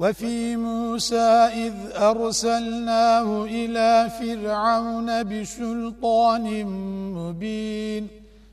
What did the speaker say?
وفي موسى إذ أرسلناه إلى فرعون بسلطان مبين